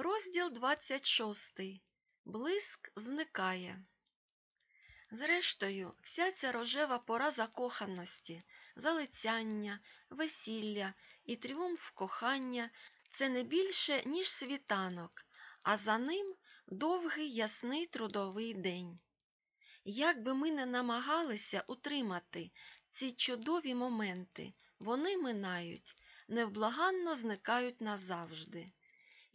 Розділ 26. Блиск зникає. Зрештою, вся ця рожева пора закоханості, залицяння, весілля і тріумф кохання це не більше, ніж світанок, а за ним довгий ясний трудовий день. Як би ми не намагалися утримати ці чудові моменти, вони минають, невблаганно зникають назавжди.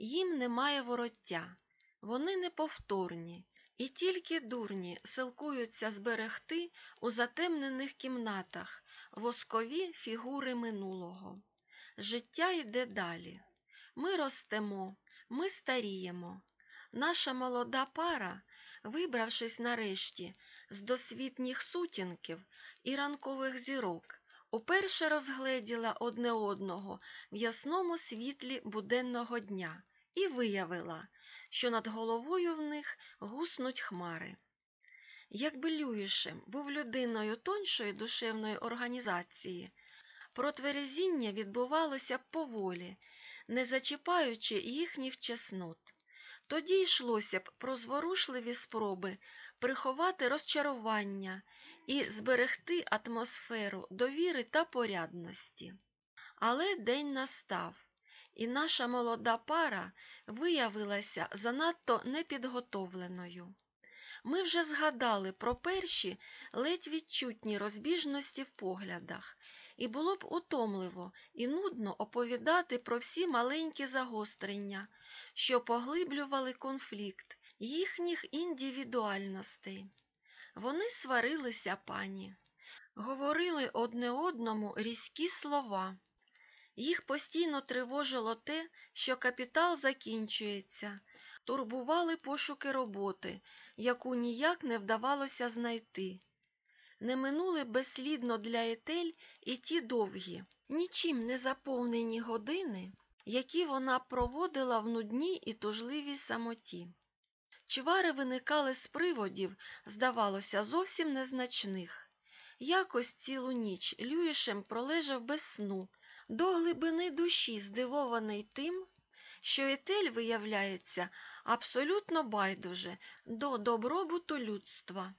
Їм немає вороття, вони неповторні, і тільки дурні силкуються зберегти у затемнених кімнатах воскові фігури минулого. Життя йде далі. Ми ростемо, ми старіємо. Наша молода пара, вибравшись нарешті з досвітніх сутінків і ранкових зірок, уперше розгледіла одне одного в ясному світлі буденного дня і виявила, що над головою в них гуснуть хмари. Якби Люїшем був людиною тоншої душевної організації, протверезіння відбувалося поволі, не зачіпаючи їхніх чеснот. Тоді йшлося б про зворушливі спроби приховати розчарування і зберегти атмосферу довіри та порядності. Але день настав, і наша молода пара виявилася занадто непідготовленою. Ми вже згадали про перші ледь відчутні розбіжності в поглядах, і було б утомливо і нудно оповідати про всі маленькі загострення, що поглиблювали конфлікт їхніх індивідуальностей. Вони сварилися пані, говорили одне одному різкі слова. Їх постійно тривожило те, що капітал закінчується, турбували пошуки роботи, яку ніяк не вдавалося знайти. Не минули безслідно для етель і ті довгі, нічим не заповнені години, які вона проводила в нудній і тужливій самоті. Чвари виникали з приводів, здавалося, зовсім незначних. Якось цілу ніч Люїшем пролежав без сну, до глибини душі здивований тим, що етель виявляється абсолютно байдуже до добробуту людства,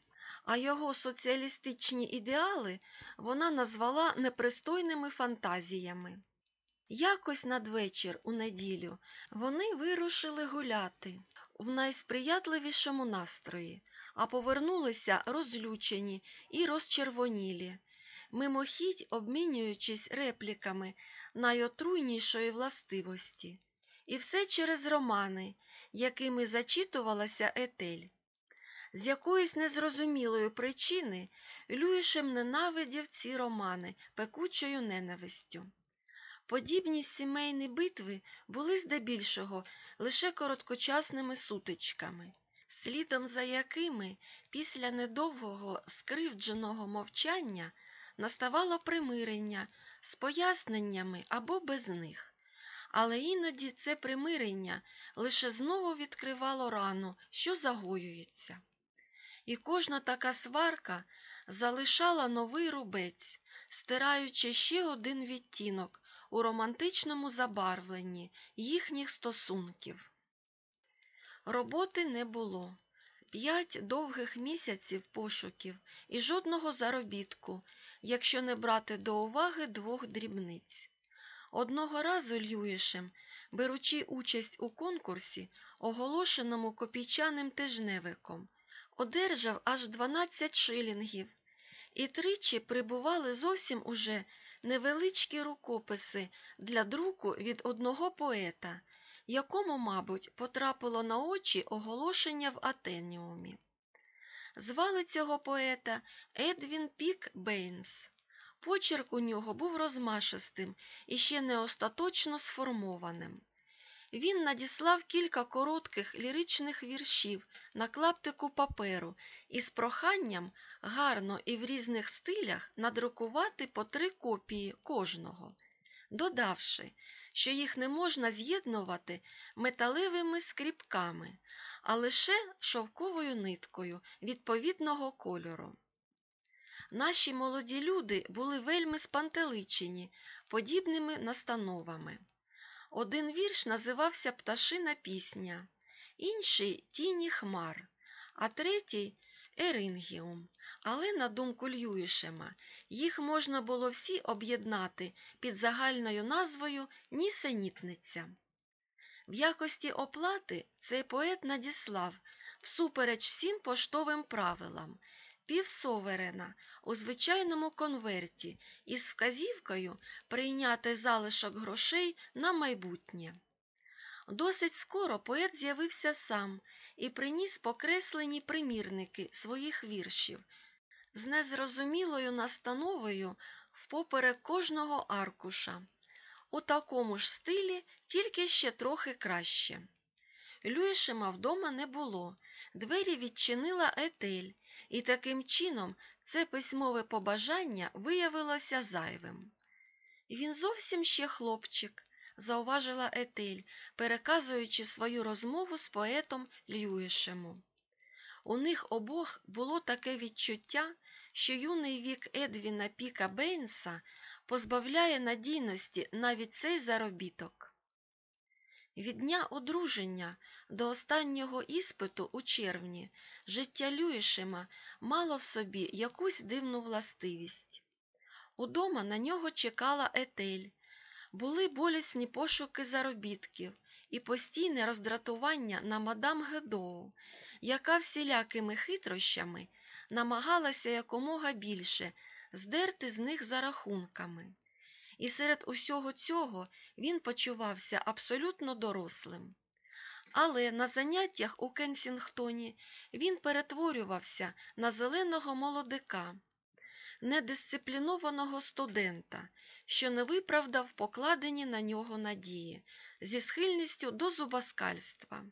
а його соціалістичні ідеали вона назвала непристойними фантазіями. Якось надвечір у неділю вони вирушили гуляти в найсприятливішому настрої, а повернулися розлючені і розчервонілі, мимохідь обмінюючись репліками найотруйнішої властивості. І все через романи, якими зачитувалася етель. З якоїсь незрозумілої причини Люїшем ненавидів ці романи пекучою ненавистю. Подібні сімейні битви були здебільшого лише короткочасними сутичками, слідом за якими після недовгого скривдженого мовчання наставало примирення з поясненнями або без них. Але іноді це примирення лише знову відкривало рану, що загоюється. І кожна така сварка залишала новий рубець, стираючи ще один відтінок у романтичному забарвленні їхніх стосунків. Роботи не було. П'ять довгих місяців пошуків і жодного заробітку, якщо не брати до уваги двох дрібниць. Одного разу Льюішем, беручи участь у конкурсі, оголошеному копійчаним тижневиком, одержав аж 12 шилінгів, і тричі прибували зовсім уже невеличкі рукописи для друку від одного поета, якому, мабуть, потрапило на очі оголошення в Атеніумі. Звали цього поета Едвін Пік Бейнс. Почерк у нього був розмашистим і ще не остаточно сформованим. Він надіслав кілька коротких ліричних віршів на клаптику паперу із проханням гарно і в різних стилях надрукувати по три копії кожного, додавши, що їх не можна з'єднувати металевими скріпками, а лише шовковою ниткою відповідного кольору. Наші молоді люди були вельми спантеличені подібними настановами. Один вірш називався Пташина пісня, інший Тіні хмар, а третій Ерингіум. Але, на думку Льюішема, їх можна було всі об'єднати під загальною назвою Нісенітниця. В якості оплати цей поет надіслав, всупереч всім поштовим правилам, півсоверена у звичайному конверті із вказівкою прийняти залишок грошей на майбутнє. Досить скоро поет з'явився сам і приніс покреслені примірники своїх віршів з незрозумілою настановою впоперек кожного аркуша. У такому ж стилі, тільки ще трохи краще. Люїшема вдома не було, двері відчинила етель, і таким чином це письмове побажання виявилося зайвим. Він зовсім ще хлопчик, зауважила Етель, переказуючи свою розмову з поетом Льюішему. У них обох було таке відчуття, що юний вік Едвіна Піка Бейнса позбавляє надійності навіть цей заробіток. Від дня одруження до останнього іспиту у червні життя Люїшема мало в собі якусь дивну властивість. Удома на нього чекала етель, були болісні пошуки заробітків і постійне роздратування на мадам Гедоу, яка всілякими хитрощами намагалася якомога більше здерти з них за рахунками. І серед усього цього він почувався абсолютно дорослим. Але на заняттях у Кенсінгтоні він перетворювався на зеленого молодика, недисциплінованого студента, що не виправдав покладені на нього надії зі схильністю до зубоскальства.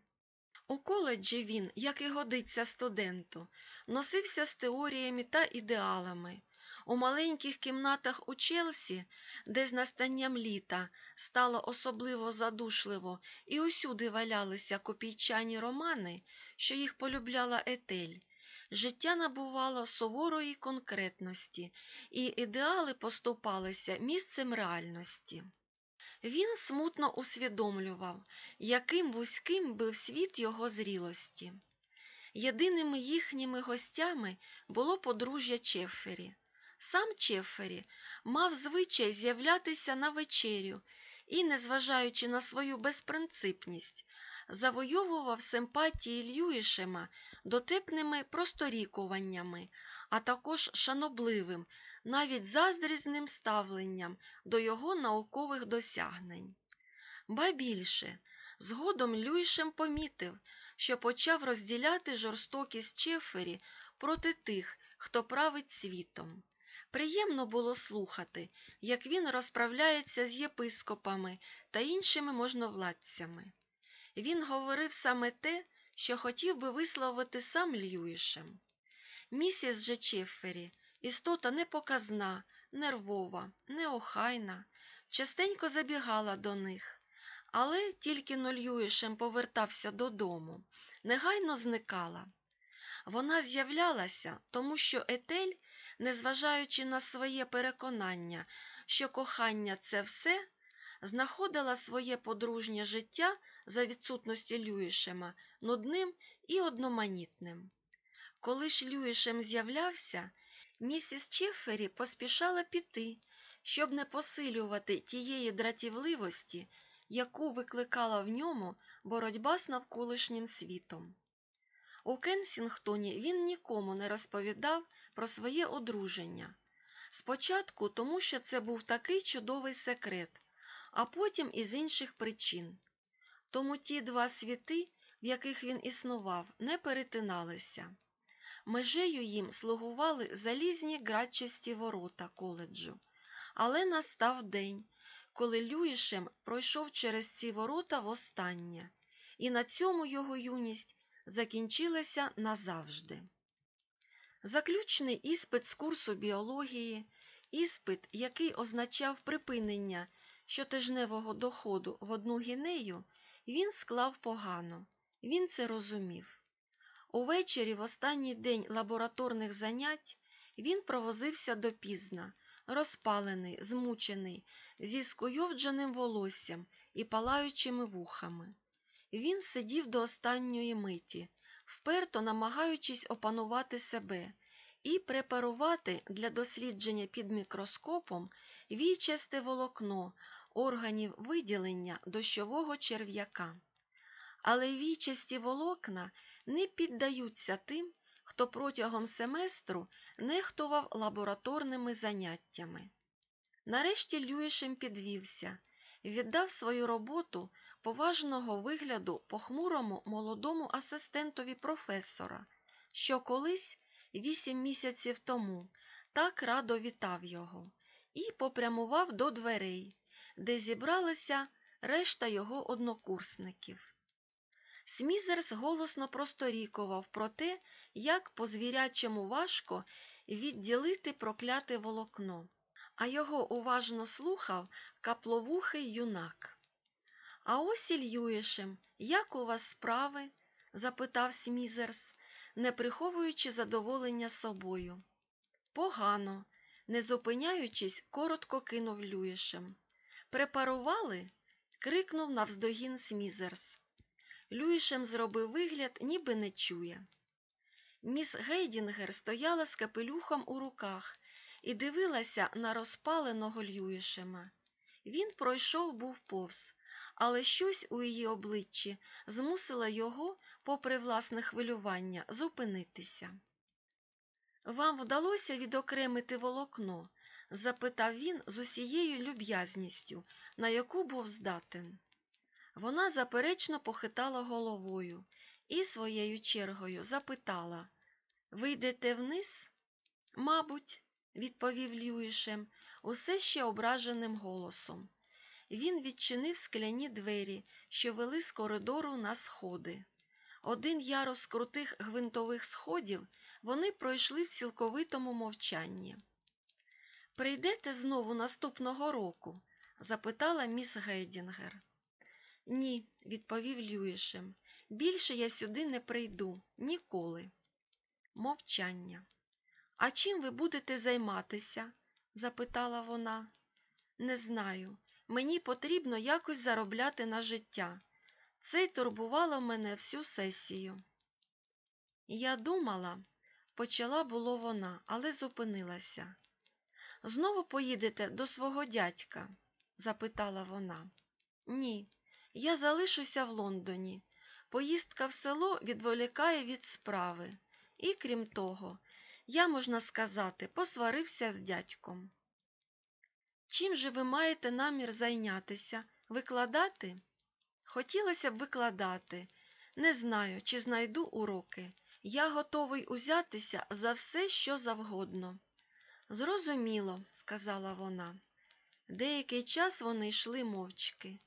У коледжі він, як і годиться студенту, носився з теоріями та ідеалами. У маленьких кімнатах у Челсі, де з настанням літа стало особливо задушливо і усюди валялися копійчані романи, що їх полюбляла етель, життя набувало суворої конкретності, і ідеали поступалися місцем реальності. Він смутно усвідомлював, яким вузьким був світ його зрілості. Єдиними їхніми гостями було подружжя Чеффері. Сам Чеффері мав звичай з'являтися на вечерю і, незважаючи на свою безпринципність, завойовував симпатії Льюішема дотепними просторікуваннями, а також шанобливим, навіть заздрізним ставленням до його наукових досягнень. Ба більше, згодом Люйшем помітив, що почав розділяти жорстокість Чефері проти тих, хто править світом. Приємно було слухати, як він розправляється з єпископами та іншими можновладцями. Він говорив саме те, що хотів би висловити сам Льюішем. Місіс же Чеффері, істота непоказна, нервова, неохайна, частенько забігала до них, але тільки но повертався додому, негайно зникала. Вона з'являлася, тому що Етель незважаючи на своє переконання, що кохання це все, знаходила своє подружнє життя за відсутності Люїшема нудним і одноманітним. Коли ж Люїшем з'являвся, місіс Чеффері поспішала піти, щоб не посилювати тієї дратівливості, яку викликала в ньому боротьба з навколишнім світом. У Кенсінгтоні він нікому не розповідав про своє одруження. Спочатку тому, що це був такий чудовий секрет, а потім із інших причин. Тому ті два світи, в яких він існував, не перетиналися. Межею їм слугували залізні градчасті ворота коледжу. Але настав день, коли Люїшем пройшов через ці ворота востаннє, і на цьому його юність закінчилася назавжди. Заключний іспит з курсу біології, іспит, який означав припинення щотижневого доходу в одну гінею, він склав погано, він це розумів. Увечері, в останній день лабораторних занять, він провозився допізна, розпалений, змучений, зі скуйовдженим волоссям і палаючими вухами. Він сидів до останньої миті, вперто намагаючись опанувати себе і препарувати для дослідження під мікроскопом війчасте волокно органів виділення дощового черв'яка. Але війчасті волокна не піддаються тим, хто протягом семестру нехтував лабораторними заняттями. Нарешті Люїшем підвівся, віддав свою роботу поважного вигляду похмурому молодому асистентові професора, що колись, вісім місяців тому, так радо вітав його, і попрямував до дверей, де зібралася решта його однокурсників. Смізерс голосно просторікував про те, як по звірячому важко відділити прокляте волокно, а його уважно слухав капловухий юнак. А ось і Льюішем, як у вас справи? запитав Смізерс, не приховуючи задоволення собою. Погано, не зупиняючись, коротко кинув Льюїшем. Препарували? крикнув навздогін Смізерс. Льюїшем зробив вигляд, ніби не чує. Міс Гейдінгер стояла з капелюхом у руках і дивилася на розпаленого Льюїшема. Він пройшов був повз, але щось у її обличчі змусило його, попри власне хвилювання, зупинитися. Вам вдалося відокремити волокно? запитав він з усією люб'язністю, на яку був здатен. Вона заперечно похитала головою і своєю чергою запитала Ви йдете вниз? Мабуть, відповів Льюішем, усе ще ображеним голосом. Він відчинив скляні двері, що вели з коридору на сходи. Один ярус крутих гвинтових сходів вони пройшли в цілковитому мовчанні. Прийдете знову наступного року? запитала міс Гейдінгер. Ні, відповів Люїшем. Більше я сюди не прийду ніколи. Мовчання. А чим ви будете займатися? запитала вона. Не знаю. Мені потрібно якось заробляти на життя. Це й турбувало мене всю сесію. Я думала, почала було вона, але зупинилася. Знову поїдете до свого дядька? запитала вона. Ні, я залишуся в Лондоні. Поїздка в село відволікає від справи. І, крім того, я, можна сказати, посварився з дядьком. Чим же ви маєте намір зайнятися? Викладати? Хотілося б викладати. Не знаю, чи знайду уроки. Я готовий узятися за все, що завгодно. Зрозуміло, сказала вона. Деякий час вони йшли мовчки.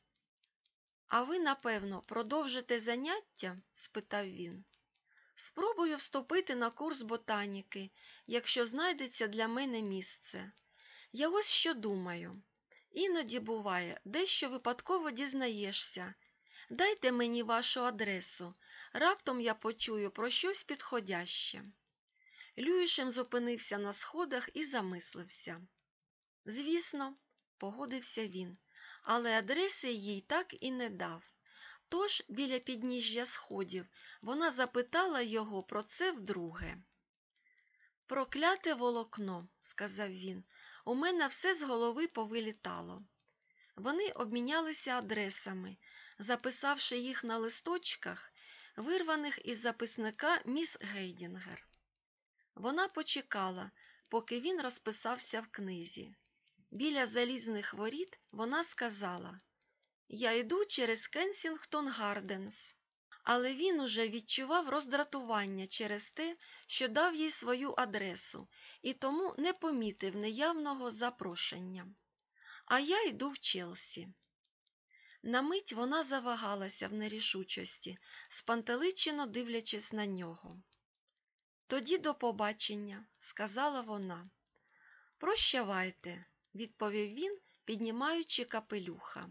А ви, напевно, продовжите заняття? спитав він. Спробую вступити на курс ботаніки, якщо знайдеться для мене місце. Я ось що думаю. Іноді буває, дещо випадково дізнаєшся. Дайте мені вашу адресу. Раптом я почую про щось підходяще. Люїшем зупинився на сходах і замислився. Звісно, погодився він, але адреси їй так і не дав. Тож, біля підніжжя сходів, вона запитала його про це вдруге. Прокляте волокно, сказав він, у мене все з голови повилітало. Вони обмінялися адресами, записавши їх на листочках, вирваних із записника міс Гейдінгер. Вона почекала, поки він розписався в книзі. Біля залізних воріт вона сказала Я йду через Кенсінгтон Гарденс. Але він уже відчував роздратування через те, що дав їй свою адресу, і тому не помітив неявного запрошення. А я йду в Челсі. На мить вона завагалася в нерішучості, спантеличено дивлячись на нього. Тоді до побачення, сказала вона. Прощавайте, відповів він, піднімаючи капелюха.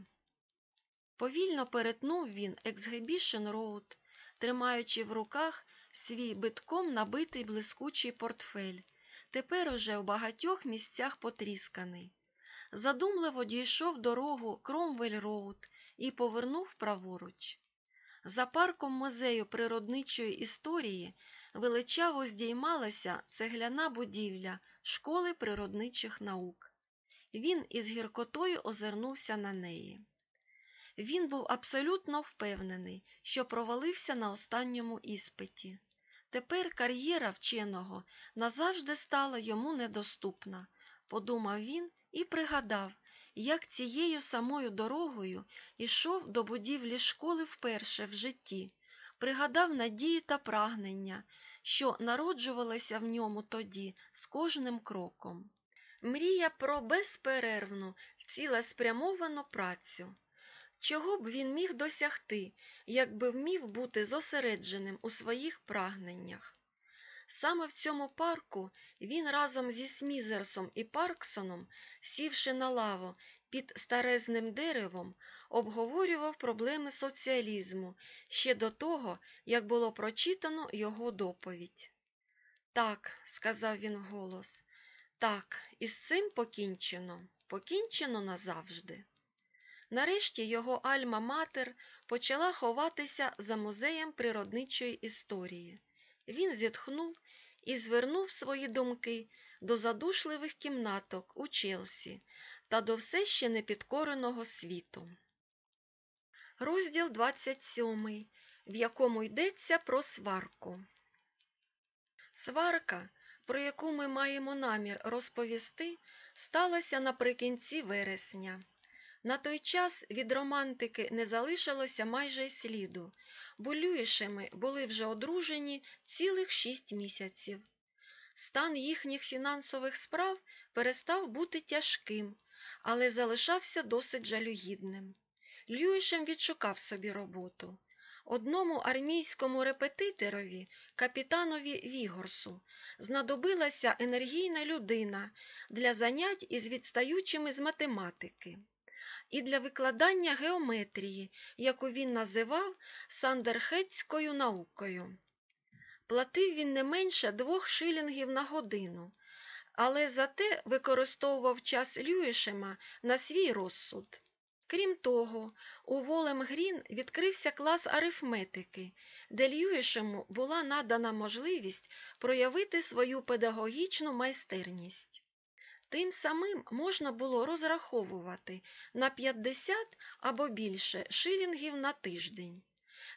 Повільно перетнув він Ексгебішн Роуд, тримаючи в руках свій битком набитий блискучий портфель, тепер уже в багатьох місцях потрісканий. Задумливо дійшов до рогу Кромвель Роуд і повернув праворуч. За парком музею природничої історії величаво здіймалася цегляна будівля школи природничих наук. Він із гіркотою озирнувся на неї. Він був абсолютно впевнений, що провалився на останньому іспиті. Тепер кар'єра вченого назавжди стала йому недоступна, подумав він і пригадав, як цією самою дорогою йшов до будівлі школи вперше в житті, пригадав надії та прагнення, що народжувалися в ньому тоді з кожним кроком. Мрія про безперервну, цілеспрямовану працю. Чого б він міг досягти, якби вмів бути зосередженим у своїх прагненнях? Саме в цьому парку він разом зі Смізерсом і Парксоном, сівши на лаву під старезним деревом, обговорював проблеми соціалізму ще до того, як було прочитано його доповідь. Так, сказав він вголос, так, із цим покінчено, покінчено назавжди. Нарешті його альма-матер почала ховатися за музеєм природничої історії. Він зітхнув і звернув свої думки до задушливих кімнаток у Челсі та до все ще непідкореного світу. Розділ 27, в якому йдеться про сварку. Сварка, про яку ми маємо намір розповісти, сталася наприкінці вересня. На той час від романтики не залишилося майже й сліду, бо Люїшеми були вже одружені цілих шість місяців. Стан їхніх фінансових справ перестав бути тяжким, але залишався досить жалюгідним. Люїшем відшукав собі роботу. Одному армійському репетиторові, капітанові Вігорсу, знадобилася енергійна людина для занять із відстаючими з математики і для викладання геометрії, яку він називав сандерхетською наукою. Платив він не менше двох шилінгів на годину, але зате використовував час Люїшема на свій розсуд. Крім того, у Волем Грін відкрився клас арифметики, де Льюішему була надана можливість проявити свою педагогічну майстерність. Тим самим можна було розраховувати на 50 або більше шилінгів на тиждень.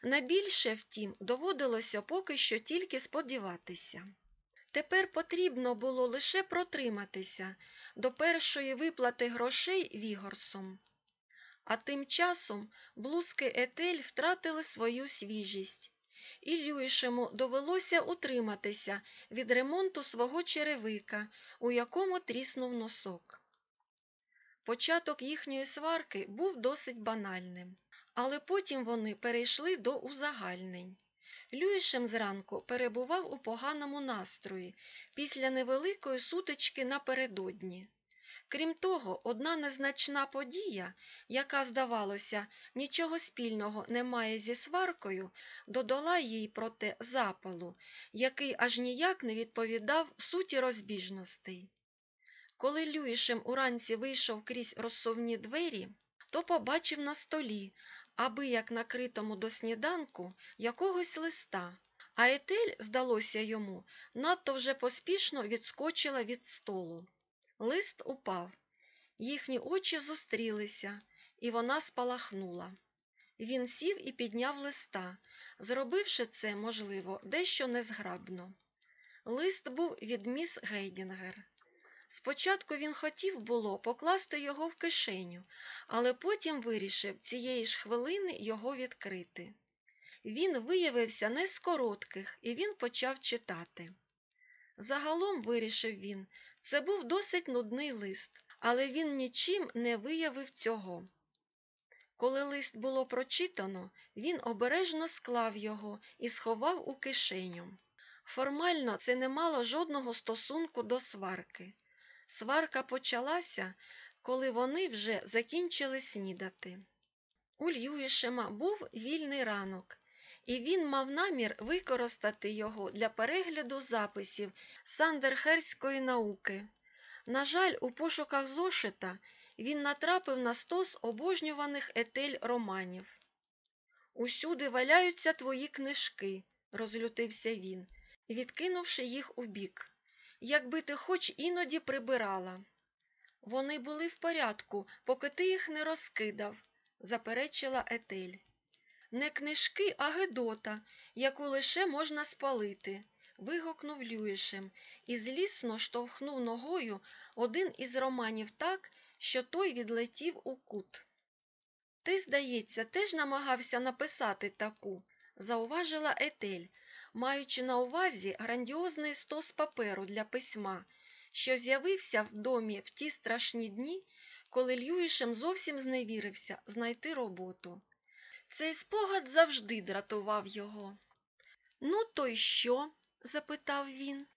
На більше, втім, доводилося поки що тільки сподіватися. Тепер потрібно було лише протриматися до першої виплати грошей Вігорсом. А тим часом блузки Етель втратили свою свіжість, і Люїшему довелося утриматися від ремонту свого черевика, у якому тріснув носок. Початок їхньої сварки був досить банальним, але потім вони перейшли до узагальнень. Люїшем зранку перебував у поганому настрої після невеликої сутички напередодні. Крім того, одна незначна подія, яка, здавалося, нічого спільного не має зі сваркою, додала їй проте запалу, який аж ніяк не відповідав суті розбіжностей. Коли Люїшем уранці вийшов крізь розсувні двері, то побачив на столі, аби як накритому до сніданку, якогось листа, а етель, здалося йому, надто вже поспішно відскочила від столу. Лист упав, їхні очі зустрілися, і вона спалахнула. Він сів і підняв листа, зробивши це, можливо, дещо незграбно. Лист був від міс Гейдінгер. Спочатку він хотів було покласти його в кишеню, але потім вирішив цієї ж хвилини його відкрити. Він виявився не з коротких, і він почав читати. Загалом, вирішив він, це був досить нудний лист, але він нічим не виявив цього. Коли лист було прочитано, він обережно склав його і сховав у кишеню. Формально це не мало жодного стосунку до сварки. Сварка почалася, коли вони вже закінчили снідати. У Льюішема був вільний ранок, і він мав намір використати його для перегляду записів Сандерхерської науки. На жаль, у пошуках зошита він натрапив на стос обожнюваних етель романів. Усюди валяються твої книжки, розлютився він, відкинувши їх убік. Якби ти хоч іноді прибирала. Вони були в порядку, поки ти їх не розкидав, заперечила Етель. Не книжки, а Гедота, яку лише можна спалити, вигукнув Люїшем і злісно штовхнув ногою один із романів так, що той відлетів у кут. Ти, здається, теж намагався написати таку, зауважила Етель, маючи на увазі грандіозний стос паперу для письма, що з'явився в домі в ті страшні дні, коли Льюішем зовсім зневірився знайти роботу. Цей спогад завжди дратував його. Ну, то й що? запитав він.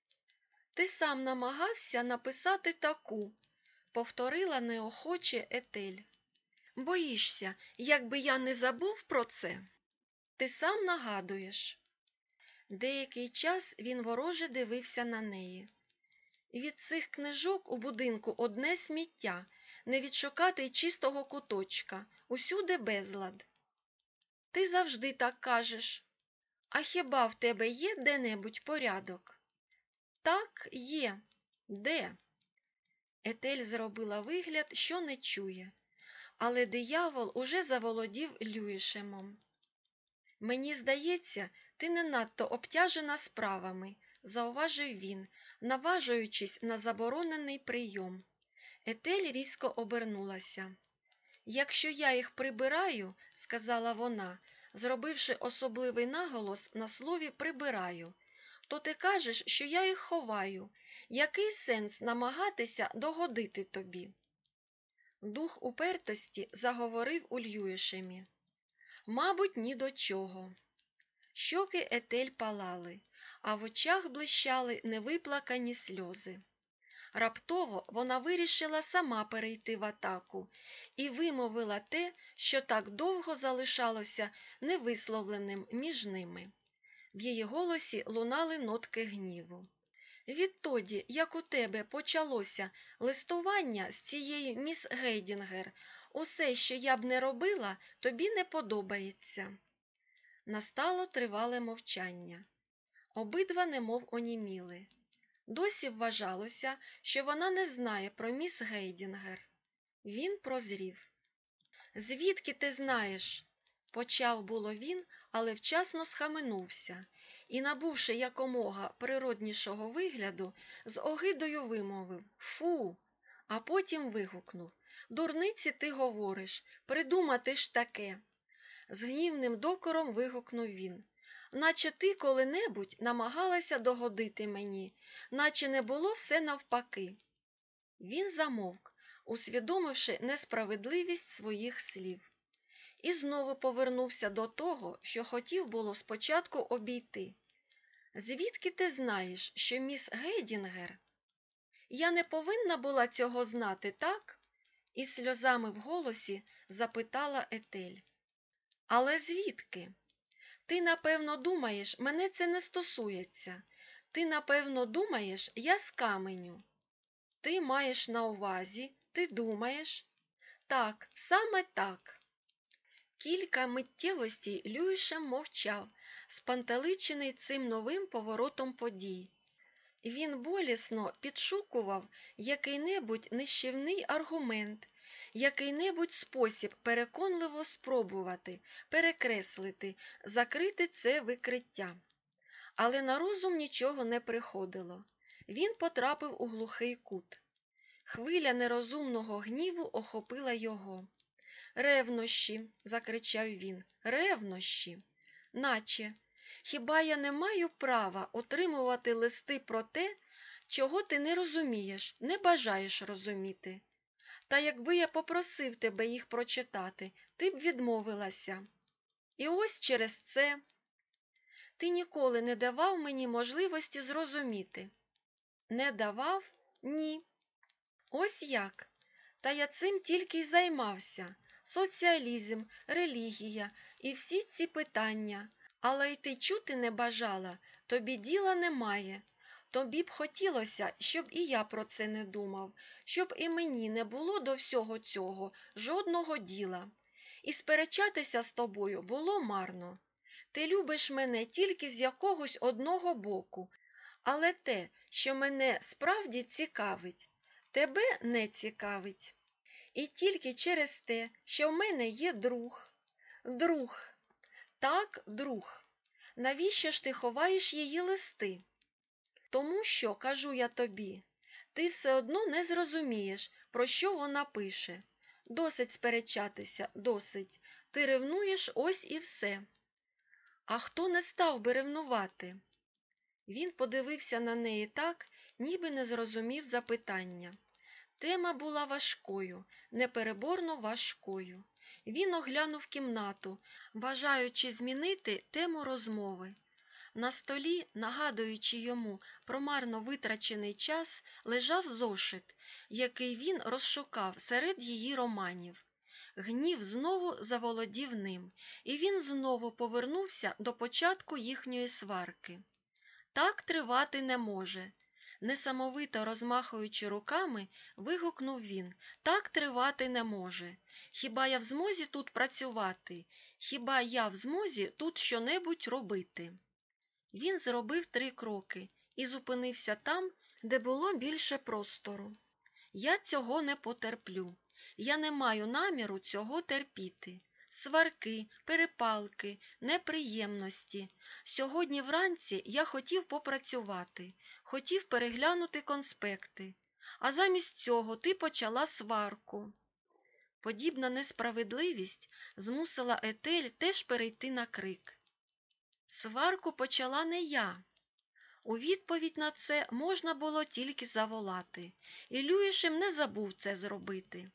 Ти сам намагався написати таку, повторила неохоче Етель. Боїшся, якби я не забув про це? Ти сам нагадуєш. Деякий час він вороже дивився на неї. Від цих книжок у будинку одне сміття, не відшукати й чистого куточка, усюди безлад. Ти завжди так кажеш. А хіба в тебе є де-небудь порядок? Так, є. Де? Етель зробила вигляд, що не чує, але диявол уже заволодів Люїшемом. Мені здається, ти не надто обтяжена справами, зауважив він, наважуючись на заборонений прийом. Етель різко обернулася. Якщо я їх прибираю, сказала вона, зробивши особливий наголос на слові прибираю, то ти кажеш, що я їх ховаю. Який сенс намагатися догодити тобі? Дух упертості заговорив у Льюішемі. Мабуть, ні до чого. Щоки етель палали, а в очах блищали невиплакані сльози. Раптово вона вирішила сама перейти в атаку і вимовила те, що так довго залишалося невисловленим між ними. В її голосі лунали нотки гніву. Відтоді, як у тебе почалося листування з цією міс Гейдінгер, усе, що я б не робила, тобі не подобається. Настало тривале мовчання. Обидва немов оніміли. Досі вважалося, що вона не знає про міс Гейдінгер. Він прозрів. Звідки ти знаєш? почав було він, але вчасно схаменувся і, набувши якомога природнішого вигляду, з огидою вимовив Фу, а потім вигукнув Дурниці ти говориш, придумати ж таке. З гнівним докором вигукнув він. Наче ти коли-небудь намагалася догодити мені, наче не було все навпаки. Він замовк, усвідомивши несправедливість своїх слів, і знову повернувся до того, що хотів було спочатку обійти. Звідки ти знаєш, що міс Гейдінгер? Я не повинна була цього знати, так? із сльозами в голосі запитала Етель. Але звідки? Ти, напевно, думаєш, мене це не стосується. Ти, напевно, думаєш, я з каменю. Ти маєш на увазі, ти думаєш? Так, саме так. Кілька миттєвостей Люїшем мовчав, спантеличений цим новим поворотом подій. Він болісно підшукував який-небудь нищівний аргумент, який-небудь спосіб переконливо спробувати, перекреслити, закрити це викриття. Але на розум нічого не приходило. Він потрапив у глухий кут. Хвиля нерозумного гніву охопила його. Ревнощі, закричав він, ревнощі, наче. Хіба я не маю права отримувати листи про те, чого ти не розумієш, не бажаєш розуміти? Та якби я попросив тебе їх прочитати, ти б відмовилася. І ось через це ти ніколи не давав мені можливості зрозуміти. Не давав? Ні. Ось як. Та я цим тільки й займався соціалізм, релігія і всі ці питання. Але й ти чути не бажала, тобі діла немає. Тобі б хотілося, щоб і я про це не думав, щоб і мені не було до всього цього жодного діла. І сперечатися з тобою було марно. Ти любиш мене тільки з якогось одного боку, але те, що мене справді цікавить, тебе не цікавить. І тільки через те, що в мене є друг. Друг. Так, друг. Навіщо ж ти ховаєш її листи? Тому що, кажу я тобі, ти все одно не зрозумієш, про що вона пише. Досить сперечатися, досить. Ти ревнуєш ось і все. А хто не став би ревнувати? Він подивився на неї так, ніби не зрозумів запитання. Тема була важкою, непереборно важкою. Він оглянув кімнату, бажаючи змінити тему розмови. На столі, нагадуючи йому про марно витрачений час, лежав зошит, який він розшукав серед її романів. Гнів знову заволодів ним, і він знову повернувся до початку їхньої сварки. Так тривати не може. Несамовито розмахуючи руками, вигукнув він Так тривати не може. Хіба я в змозі тут працювати? Хіба я в змозі тут щонебудь робити? Він зробив три кроки і зупинився там, де було більше простору. Я цього не потерплю. Я не маю наміру цього терпіти. Сварки, перепалки, неприємності. Сьогодні вранці я хотів попрацювати, хотів переглянути конспекти, а замість цього ти почала сварку. Подібна несправедливість змусила Етель теж перейти на крик. Сварку почала не я. У відповідь на це можна було тільки заволати, і Люїшем не забув це зробити.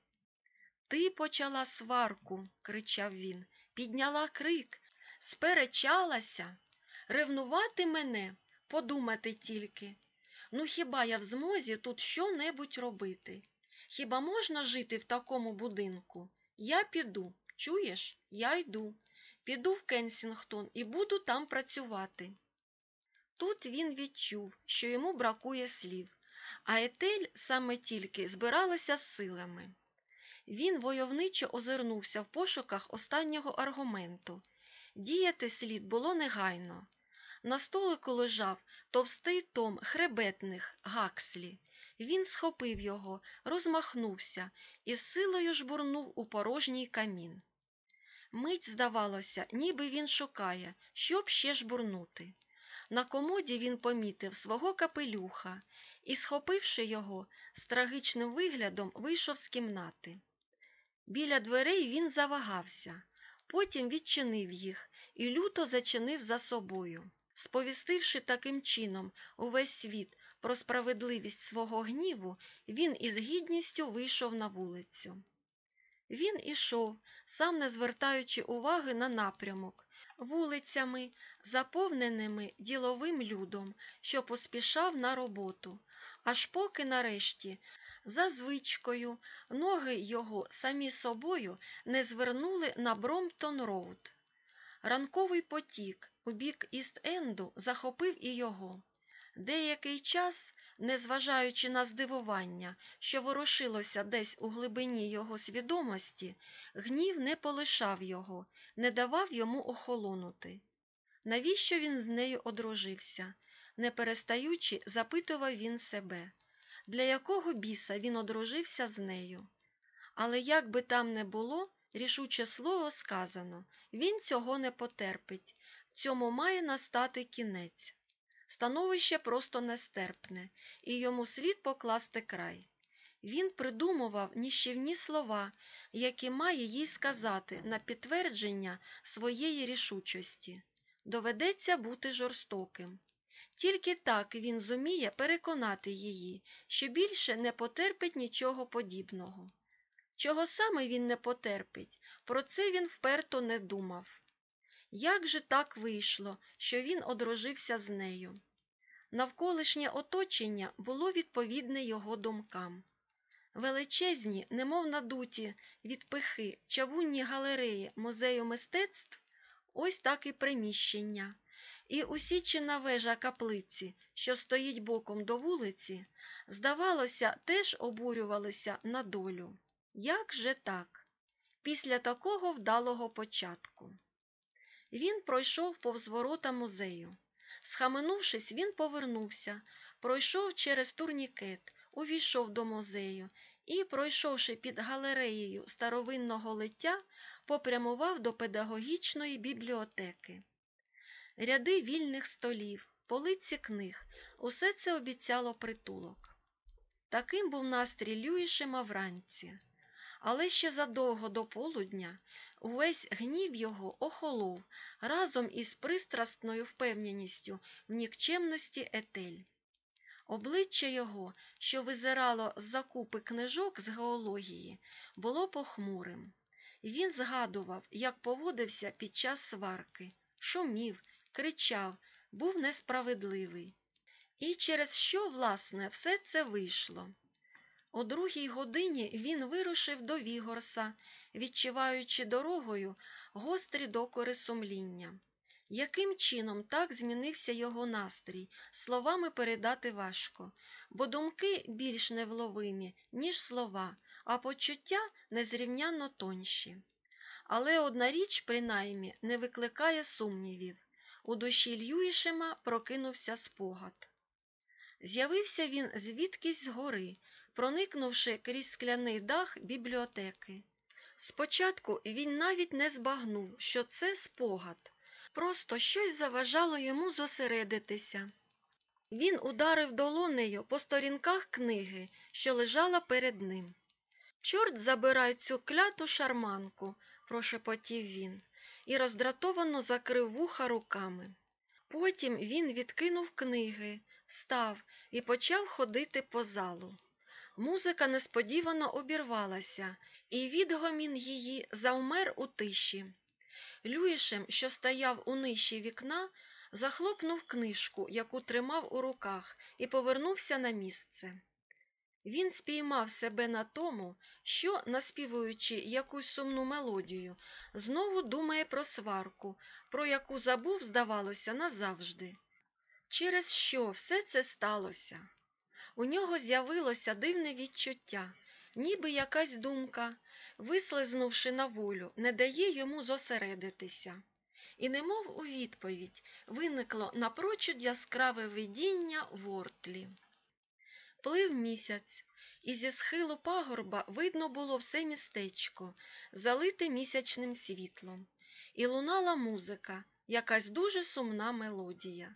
Ти почала сварку, кричав він, підняла крик, сперечалася, ревнувати мене, подумати тільки. Ну хіба я в змозі тут що-небудь робити? Хіба можна жити в такому будинку? Я піду, чуєш, я йду. Піду в Кенсінгтон і буду там працювати. Тут він відчув, що йому бракує слів, а Етель саме тільки збиралася з силами. Він войовничо озирнувся в пошуках останнього аргументу. Діяти слід було негайно. На столику лежав товстий том хребетних гакслі. Він схопив його, розмахнувся і з силою жбурнув у порожній камін. Мить, здавалося, ніби він шукає, щоб ще жбурнути. На комоді він помітив свого капелюха і, схопивши його, з трагічним виглядом вийшов з кімнати. Біля дверей він завагався, потім відчинив їх і люто зачинив за собою, сповістивши таким чином увесь світ про справедливість свого гніву, він із гідністю вийшов на вулицю. Він ішов, сам не звертаючи уваги на напрямок, вулицями, заповненими діловим людом, що поспішав на роботу, аж поки нарешті, за звичкою, ноги його самі собою не звернули на Бромптон Роуд. Ранковий потік у бік Іст-Енду захопив і його. Деякий час, незважаючи на здивування, що ворушилося десь у глибині його свідомості, гнів не полишав його, не давав йому охолонути. Навіщо він з нею одружився? Не перестаючи, запитував він себе, для якого біса він одружився з нею. Але як би там не було, рішуче слово сказано, він цього не потерпить, цьому має настати кінець. Становище просто нестерпне, і йому слід покласти край. Він придумував ніщівні слова, які має їй сказати на підтвердження своєї рішучості. Доведеться бути жорстоким. Тільки так він зуміє переконати її, що більше не потерпить нічого подібного. Чого саме він не потерпить, про це він вперто не думав. Як же так вийшло, що він одружився з нею? Навколишнє оточення було відповідне його думкам. Величезні, немов надуті від пихи, чавунні галереї музею мистецтв ось так і приміщення. І усічена вежа каплиці, що стоїть боком до вулиці, здавалося, теж обурювалися на долю. Як же так? Після такого вдалого початку. Він пройшов повз ворота музею. Схаменувшись, він повернувся, пройшов через турнікет, увійшов до музею і, пройшовши під галереєю старовинного лиття, попрямував до педагогічної бібліотеки. Ряди вільних столів, полиці книг усе це обіцяло притулок. Таким був настрій Люїшема вранці. Але ще задовго до полудня увесь гнів його охолов разом із пристрасною впевненістю в нікчемності етель. Обличчя його, що визирало з закупи книжок з геології, було похмурим. Він згадував, як поводився під час сварки, шумів, кричав, був несправедливий. І через що, власне, все це вийшло. О другій годині він вирушив до Вігорса, відчуваючи дорогою гострі докори сумління. Яким чином так змінився його настрій, словами передати важко, бо думки більш невловимі, ніж слова, а почуття незрівнянно тонші. Але одна річ, принаймні, не викликає сумнівів. У душі Льюішема прокинувся спогад. З'явився він звідкись згори, проникнувши крізь скляний дах бібліотеки. Спочатку він навіть не збагнув, що це спогад, просто щось заважало йому зосередитися. Він ударив долонею по сторінках книги, що лежала перед ним. Чорт забирай цю кляту шарманку, прошепотів він, і роздратовано закрив вуха руками. Потім він відкинув книги, встав і почав ходити по залу. Музика несподівано обірвалася, і відгомін її завмер у тиші. Люїшем, що стояв у ниші вікна, захлопнув книжку, яку тримав у руках, і повернувся на місце. Він спіймав себе на тому, що, наспівуючи якусь сумну мелодію, знову думає про сварку, про яку забув, здавалося, назавжди. Через що все це сталося? У нього з'явилося дивне відчуття, ніби якась думка, вислизнувши на волю, не дає йому зосередитися. І немов у відповідь виникло напрочуд яскраве видіння Вортлі. Плив місяць, і зі схилу пагорба видно було все містечко, залите місячним світлом, і лунала музика, якась дуже сумна мелодія.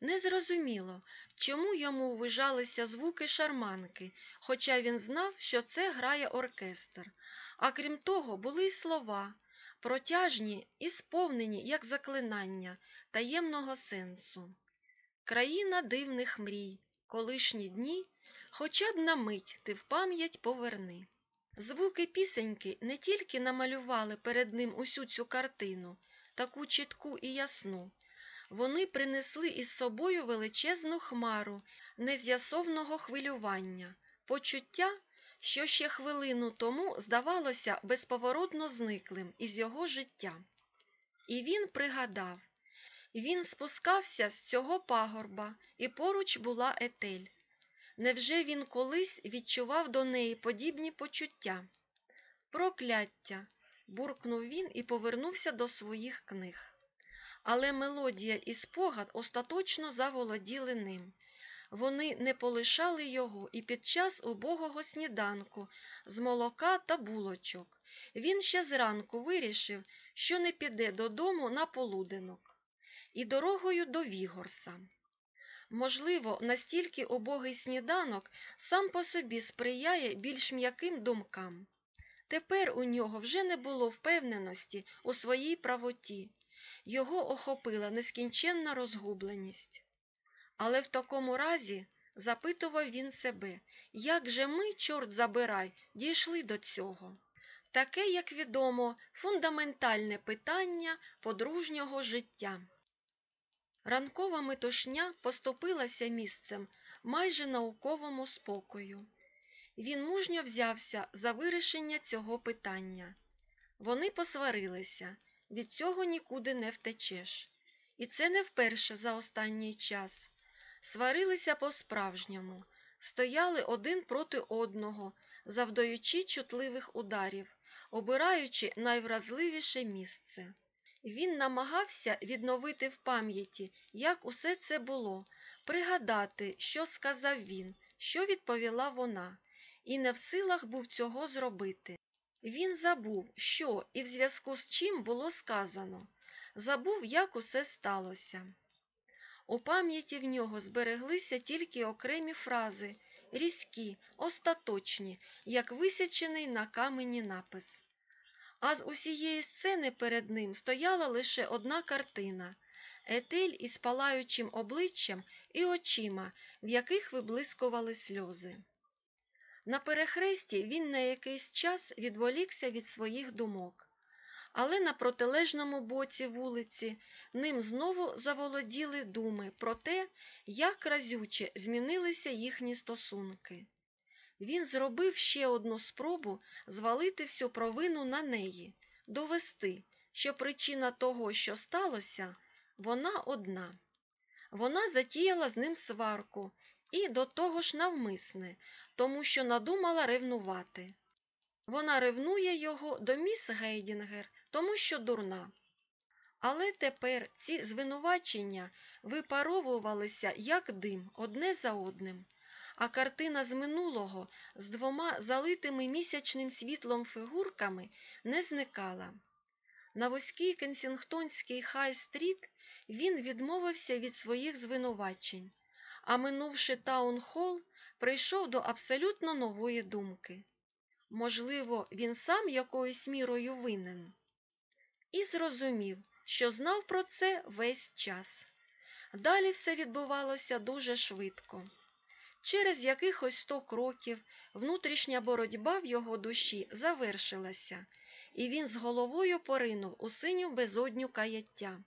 Незрозуміло, чому йому ввижалися звуки шарманки, хоча він знав, що це грає оркестр. А крім того, були й слова, протяжні і сповнені, як заклинання, таємного сенсу. Країна дивних мрій, колишні дні, хоча б на мить ти в пам'ять поверни. Звуки пісеньки не тільки намалювали перед ним усю цю картину, таку чітку і ясну. Вони принесли із собою величезну хмару нез'ясовного хвилювання, почуття, що ще хвилину тому здавалося безповоротно зниклим із його життя. І він пригадав він спускався з цього пагорба, і поруч була етель. Невже він колись відчував до неї подібні почуття? Прокляття. буркнув він і повернувся до своїх книг. Але мелодія і спогад остаточно заволоділи ним. Вони не полишали його і під час убогого сніданку з молока та булочок. Він ще зранку вирішив, що не піде додому на полуденок, і дорогою до Вігорса. Можливо, настільки убогий сніданок сам по собі сприяє більш м'яким думкам. Тепер у нього вже не було впевненості у своїй правоті, його охопила нескінченна розгубленість. Але в такому разі запитував він себе, як же ми, чорт забирай, дійшли до цього? Таке, як відомо, фундаментальне питання подружнього життя. Ранкова метушня поступилася місцем майже науковому спокою. Він мужньо взявся за вирішення цього питання. Вони посварилися, від цього нікуди не втечеш. І це не вперше за останній час. Сварилися по-справжньому, стояли один проти одного, завдаючи чутливих ударів, обираючи найвразливіше місце. Він намагався відновити в пам'яті, як усе це було, пригадати, що сказав він, що відповіла вона, і не в силах був цього зробити. Він забув, що і в зв'язку з чим було сказано, забув, як усе сталося. У пам'яті в нього збереглися тільки окремі фрази, різкі, остаточні, як висячений на камені напис. А з усієї сцени перед ним стояла лише одна картина етель із палаючим обличчям і очима, в яких виблискували сльози. На перехресті він на якийсь час відволікся від своїх думок, але на протилежному боці вулиці ним знову заволоділи думи про те, як разюче змінилися їхні стосунки. Він зробив ще одну спробу звалити всю провину на неї, довести, що причина того, що сталося, вона одна. Вона затіяла з ним сварку і до того ж навмисне, тому що надумала ревнувати. Вона ревнує його до міс Гейдінгер, тому що дурна. Але тепер ці звинувачення випаровувалися як дим одне за одним, а картина з минулого з двома залитими місячним світлом фігурками не зникала. На вузькій Кенсінгтонській Хай-стріт він відмовився від своїх звинувачень, а минувши Таун-Холл, прийшов до абсолютно нової думки. Можливо, він сам якоюсь мірою винен. І зрозумів, що знав про це весь час. Далі все відбувалося дуже швидко. Через якихось сто кроків внутрішня боротьба в його душі завершилася, і він з головою поринув у синю безодню каяття.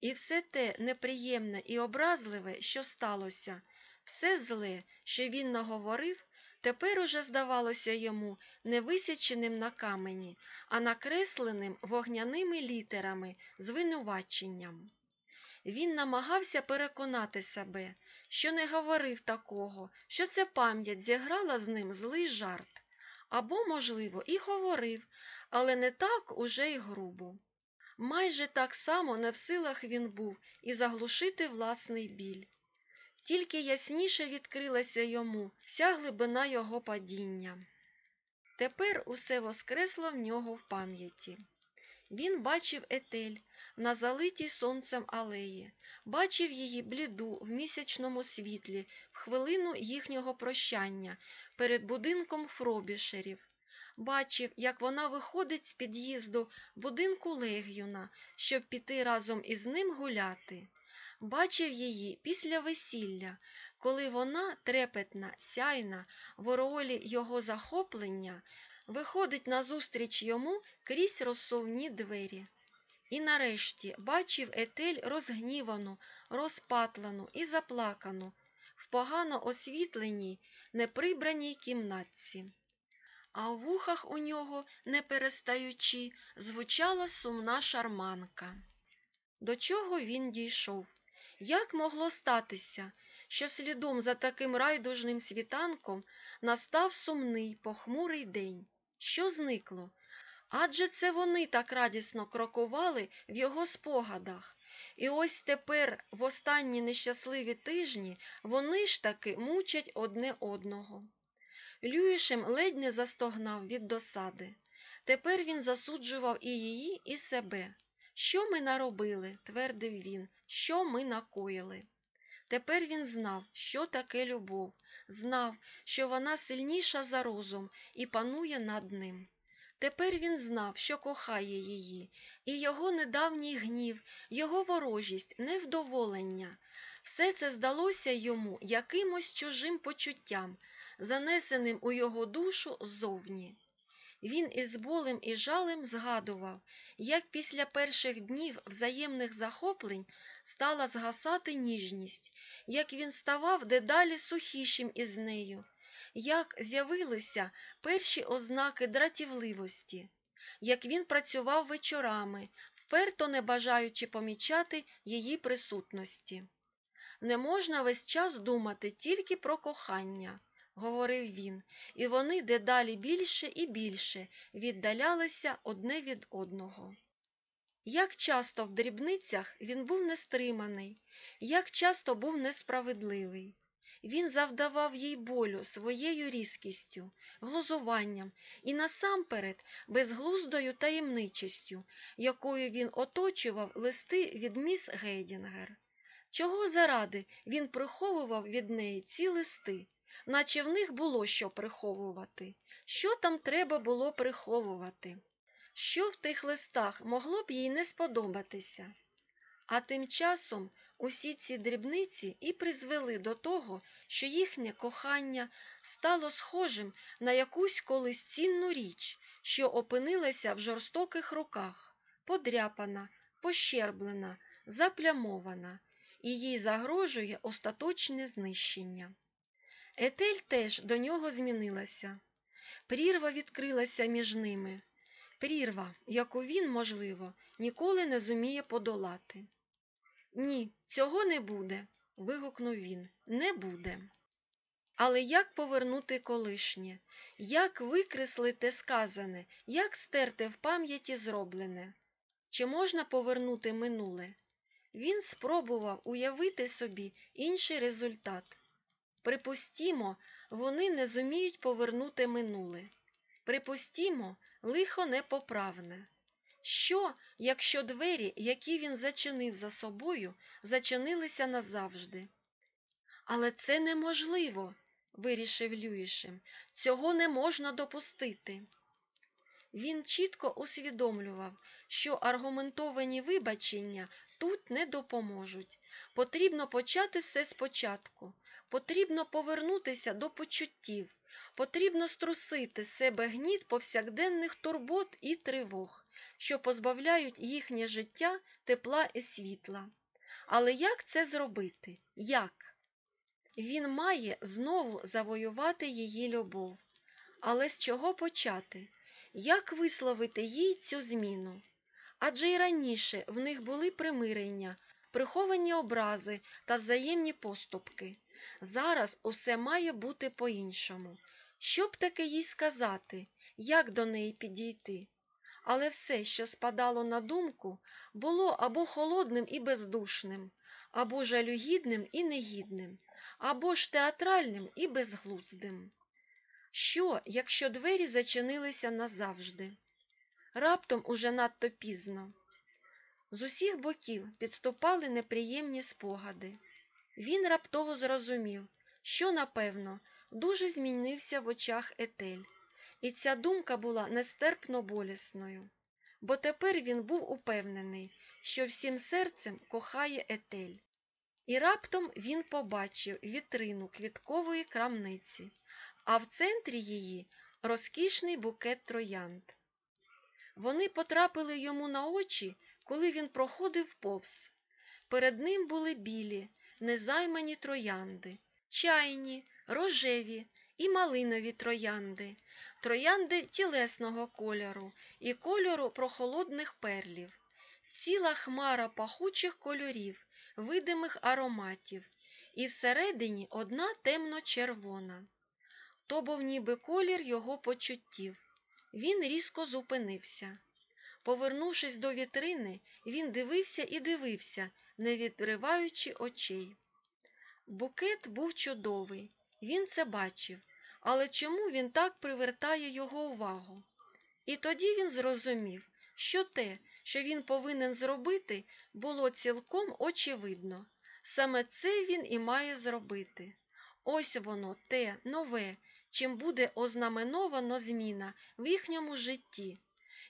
І все те неприємне і образливе, що сталося, все зле, що він наговорив, тепер уже здавалося йому не висяченим на камені, а накресленим вогняними літерами звинуваченням. Він намагався переконати себе, що не говорив такого, що ця пам'ять зіграла з ним злий жарт, або, можливо, і говорив, але не так уже й грубо. Майже так само не в силах він був і заглушити власний біль. Тільки ясніше відкрилася йому вся глибина його падіння. Тепер усе воскресло в нього в пам'яті. Він бачив етель на залитій сонцем алеї, бачив її бліду в місячному світлі в хвилину їхнього прощання перед будинком Фробішерів. Бачив, як вона виходить з під'їзду будинку Легюна, щоб піти разом із ним гуляти. Бачив її після весілля, коли вона, трепетна, сяйна, в ореолі його захоплення, виходить назустріч йому крізь розсувні двері. І нарешті бачив етель розгнівану, розпатлану і заплакану в погано освітленій, неприбраній кімнатці. А в вухах у нього, не перестаючи, звучала сумна шарманка. До чого він дійшов? Як могло статися, що слідом за таким райдужним світанком настав сумний, похмурий день? Що зникло? Адже це вони так радісно крокували в його спогадах. І ось тепер, в останні нещасливі тижні, вони ж таки мучать одне одного. Люїшем ледь не застогнав від досади. Тепер він засуджував і її, і себе. Що ми наробили, твердив він, що ми накоїли. Тепер він знав, що таке любов, знав, що вона сильніша за розум і панує над ним. Тепер він знав, що кохає її, і його недавній гнів, його ворожість, невдоволення. Все це здалося йому якимось чужим почуттям, занесеним у його душу ззовні. Він із болем і жалем згадував, як після перших днів взаємних захоплень стала згасати ніжність, як він ставав дедалі сухішим із нею, як з'явилися перші ознаки дратівливості. як він працював вечорами, вперто не бажаючи помічати її присутності. Не можна весь час думати тільки про кохання, говорив він, і вони дедалі більше і більше віддалялися одне від одного. Як часто в дрібницях він був нестриманий, як часто був несправедливий. Він завдавав їй болю своєю різкістю, глузуванням і насамперед безглуздою таємничістю, якою він оточував листи від міс Гейдінгер. Чого заради він приховував від неї ці листи, наче в них було що приховувати? Що там треба було приховувати? Що в тих листах могло б їй не сподобатися? А тим часом усі ці дрібниці і призвели до того, що їхнє кохання стало схожим на якусь колись цінну річ, що опинилася в жорстоких руках, подряпана, пощерблена, заплямована, і їй загрожує остаточне знищення. Етель теж до нього змінилася. Прірва відкрилася між ними, прірва, яку він, можливо, ніколи не зуміє подолати. Ні, цього не буде, вигукнув він. Не буде. Але як повернути колишнє, як викреслити сказане, як стерти в пам'яті зроблене? Чи можна повернути минуле? Він спробував уявити собі інший результат. Припустімо, вони не зуміють повернути минуле. Припустімо, лихо непоправне. Що, якщо двері, які він зачинив за собою, зачинилися назавжди? Але це неможливо, вирішив Люїшем. Цього не можна допустити. Він чітко усвідомлював, що аргументовані вибачення тут не допоможуть. Потрібно почати все спочатку, потрібно повернутися до почуттів, потрібно струсити себе гніт повсякденних турбот і тривог, що позбавляють їхнє життя тепла і світла. Але як це зробити? Як? Він має знову завоювати її любов. Але з чого почати? Як висловити їй цю зміну? Адже й раніше в них були примирення, приховані образи та взаємні поступки. Зараз усе має бути по-іншому. Що б таке їй сказати, як до неї підійти? Але все, що спадало на думку, було або холодним і бездушним, або жалюгідним і негідним, або ж театральним і безглуздим. Що, якщо двері зачинилися назавжди? Раптом уже надто пізно. З усіх боків підступали неприємні спогади. Він раптово зрозумів, що, напевно, дуже змінився в очах Етель, і ця думка була нестерпно болісною, бо тепер він був упевнений, що всім серцем кохає Етель. І раптом він побачив вітрину квіткової крамниці, а в центрі її розкішний букет троянд. Вони потрапили йому на очі, коли він проходив повз. Перед ним були білі, незаймані троянди, чайні, рожеві і малинові троянди, троянди тілесного кольору і кольору прохолодних перлів, ціла хмара пахучих кольорів, видимих ароматів, і всередині одна темно-червона. То був ніби колір його почуттів. Він різко зупинився. Повернувшись до вітрини, він дивився і дивився, не відриваючи очей. Букет був чудовий, він це бачив, але чому він так привертає його увагу? І тоді він зрозумів, що те, що він повинен зробити, було цілком очевидно. Саме це він і має зробити. Ось воно, те нове, чим буде ознаменовано зміна в їхньому житті.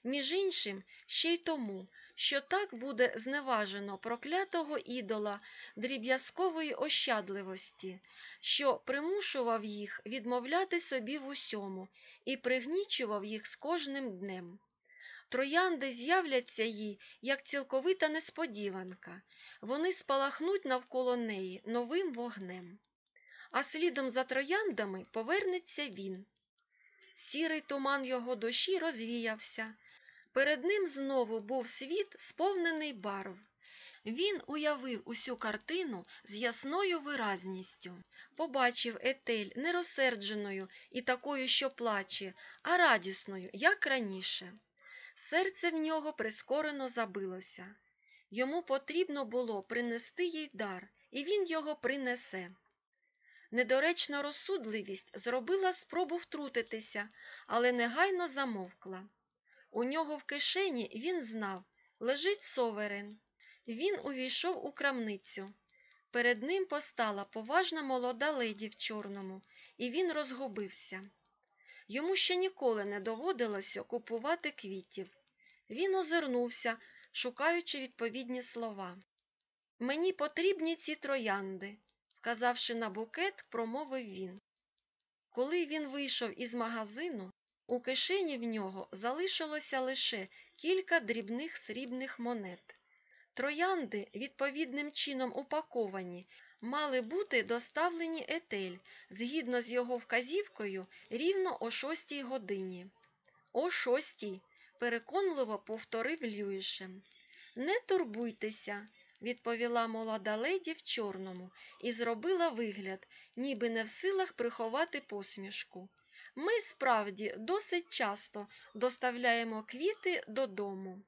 Між іншим, ще й тому, що так буде зневажено проклятого ідола дріб'язкової ощадливості, що примушував їх відмовляти собі в усьому і пригнічував їх з кожним днем. Троянди з'являться їй як цілковита несподіванка, вони спалахнуть навколо неї новим вогнем. А слідом за трояндами повернеться він. Сірий туман його душі розвіявся, Перед ним знову був світ, сповнений барв. Він уявив усю картину з ясною виразністю. Побачив Етель не розсердженою і такою, що плаче, а радісною, як раніше. Серце в нього прискорено забилося. Йому потрібно було принести їй дар, і він його принесе. Недоречна розсудливість зробила спробу втрутитися, але негайно замовкла. У нього в кишені він знав лежить соверен. Він увійшов у крамницю. Перед ним постала поважна молода леді в чорному, і він розгубився. Йому ще ніколи не доводилося купувати квітів. Він озирнувся, шукаючи відповідні слова. Мені потрібні ці троянди, вказавши на букет, промовив він. Коли він вийшов із магазину, у кишені в нього залишилося лише кілька дрібних срібних монет. Троянди, відповідним чином упаковані, мали бути доставлені етель згідно з його вказівкою рівно о шостій годині. О шостій, переконливо повторив Люїшем. Не турбуйтеся, відповіла молода леді в чорному і зробила вигляд, ніби не в силах приховати посмішку. Ми справді досить часто доставляємо квіти додому.